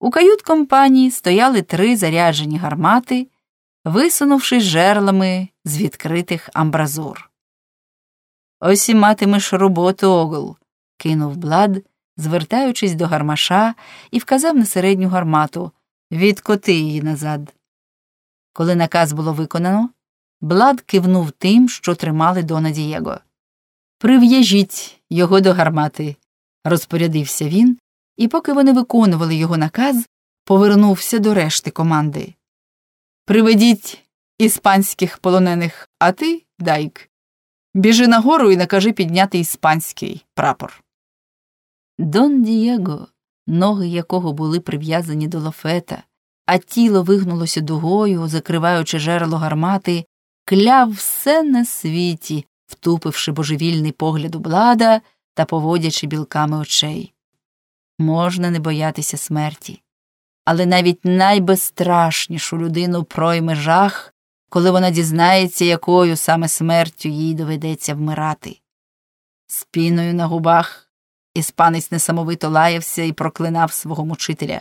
У кают компанії стояли три заряджені гармати, висунувши жерлами з відкритих амбразур. Ось і матимеш роботу огл, кинув Блад, звертаючись до гармаша, і вказав на середню гармату відкоти її назад. Коли наказ було виконано, Блад кивнув тим, що тримали Дона Дієго. Прив'яжіть його до гармати, розпорядився він, і поки вони виконували його наказ, повернувся до решти команди. Приведіть іспанських полонених, а ти, Дайк, біжи нагору і накажи підняти іспанський прапор. Дон Дієго, ноги якого були прив'язані до лафета, а тіло вигнулося дугою, закриваючи жерло гармати, кляв все на світі, втупивши божевільний погляд у блада та поводячи білками очей. Можна не боятися смерті, але навіть найбезстрашнішу людину пройме жах, коли вона дізнається, якою саме смертю їй доведеться вмирати. З піною на губах іспанець несамовито лаявся і проклинав свого мучителя.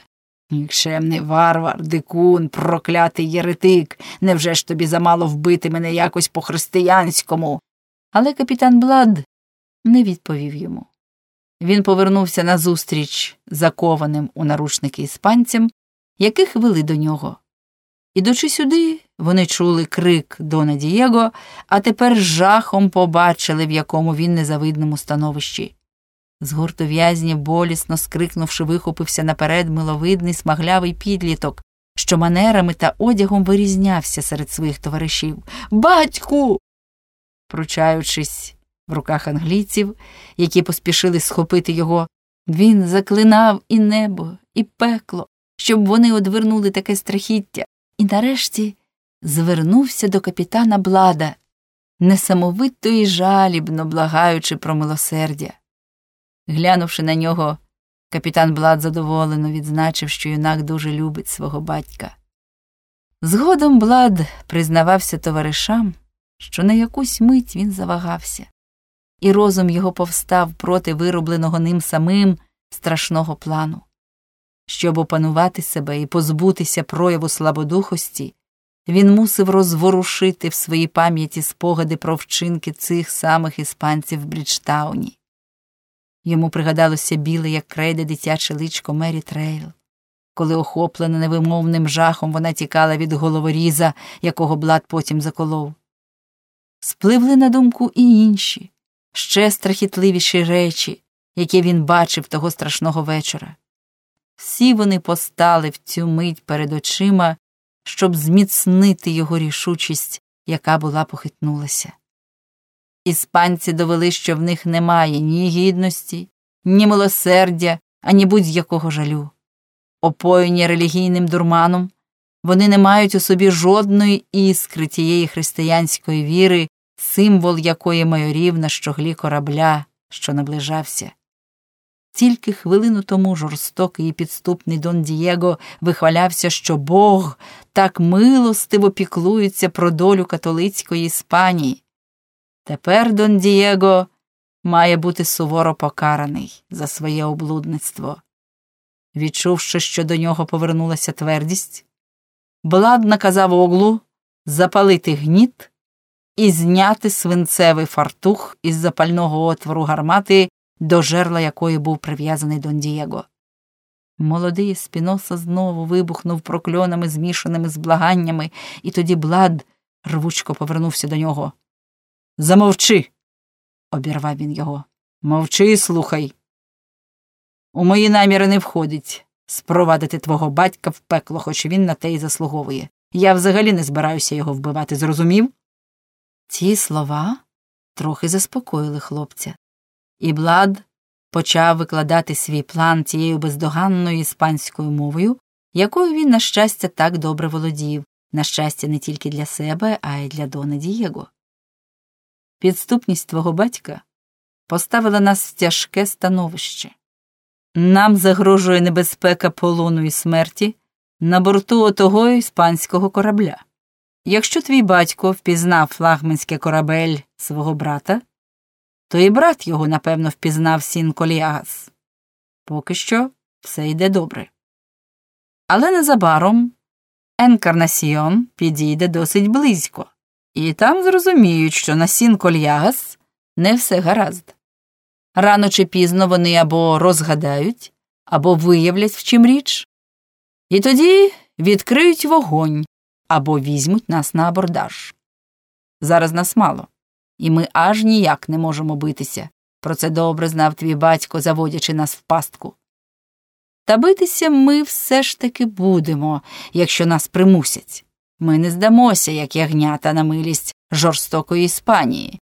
Нікчемний варвар, дикун, проклятий єретик, невже ж тобі замало вбити мене якось по християнському? Але капітан Блад не відповів йому. Він повернувся назустріч закованим у наручники іспанцям, яких вели до нього. Ідучи сюди, вони чули крик Дона Дієго, а тепер жахом побачили, в якому він незавидному становищі. З гурту в'язнів, болісно скрикнувши, вихопився наперед миловидний смаглявий підліток, що манерами та одягом вирізнявся серед своїх товаришів. Батьку. Пручаючись в руках англійців, які поспішили схопити його, він заклинав і небо, і пекло, щоб вони одвернули таке страхіття, і нарешті звернувся до капітана Блада, несамовито і жалібно благаючи про милосердя. Глянувши на нього, капітан Блад задоволено відзначив, що юнак дуже любить свого батька. Згодом Блад признавався товаришам, що на якусь мить він завагався, і розум його повстав проти виробленого ним самим страшного плану. Щоб опанувати себе і позбутися прояву слабодухості, він мусив розворушити в своїй пам'яті спогади про вчинки цих самих іспанців в Бріджтауні. Йому пригадалося біле, як крейда дитяче личко Мері Трейл, коли, охоплена невимовним жахом, вона тікала від головоріза, якого блад потім заколов. Спливли на думку і інші, ще страхітливіші речі, які він бачив того страшного вечора. Всі вони постали в цю мить перед очима, щоб зміцнити його рішучість, яка була похитнулася. Іспанці довели, що в них немає ні гідності, ні милосердя, ані будь-якого жалю. Опоєні релігійним дурманом, вони не мають у собі жодної іскри тієї християнської віри, символ якої майорів на щоглі корабля, що наближався. Тільки хвилину тому жорстокий і підступний Дон Дієго вихвалявся, що Бог так милостиво піклується про долю католицької Іспанії. Тепер Дон Дієго має бути суворо покараний за своє облудництво. Відчувши, що до нього повернулася твердість, Блад наказав оглу запалити гніт і зняти свинцевий фартух із запального отвору гармати, до жерла якої був прив'язаний Дон Дієго. Молодий спіноса знову вибухнув прокльонами, змішаними з благаннями, і тоді Блад рвучко повернувся до нього. Замовчи, обірвав він його. Мовчи і слухай. У мої наміри не входить спровадити твого батька в пекло, хоч він на те й заслуговує. Я взагалі не збираюся його вбивати, зрозумів? Ці слова трохи заспокоїли хлопця, і Блад почав викладати свій план тією бездоганною іспанською мовою, якою він, на щастя, так добре володів, на щастя, не тільки для себе, а й для Дона Дієго. Підступність твого батька поставила нас в тяжке становище. Нам загрожує небезпека полону і смерті на борту отого іспанського корабля. Якщо твій батько впізнав флагманський корабель свого брата, то і брат його, напевно, впізнав сін Коліагас. Поки що все йде добре. Але незабаром Енкарнасіон підійде досить близько, і там зрозуміють, що на сін кольягас не все гаразд. Рано чи пізно вони або розгадають, або виявлять, в чим річ, і тоді відкриють вогонь або візьмуть нас на абордаж. Зараз нас мало, і ми аж ніяк не можемо битися. Про це добре знав твій батько, заводячи нас в пастку. Та битися ми все ж таки будемо, якщо нас примусять. Ми не здамося, як ягнята на милість жорстокої Іспанії.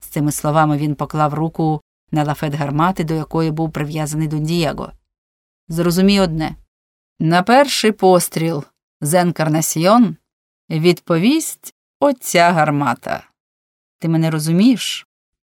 З цими словами він поклав руку на лафет гармати, до якої був прив'язаний Дон Дієго. Зрозумій одне на перший постріл з відповість оця гармата. Ти мене розумієш?